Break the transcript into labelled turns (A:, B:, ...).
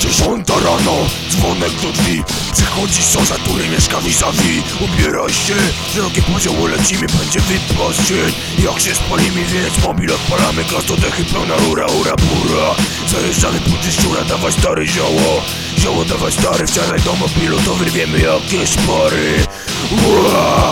A: Dziesiąta rano, dzwonek do drzwi Przychodzi sąsiad, który mieszka vis-a-vis. Ubieraj się, drogi podział lecimy Będzie wypaścień, jak się spalimy Więc mobil odpalamy, gaz do dechy pełna Ura, ura, bura. Zajeżdżamy po szczura, dawaj stary zioło. Zioło dawaj stary, wczoraj domo pilotowy Wiemy jakieś pary. Ura!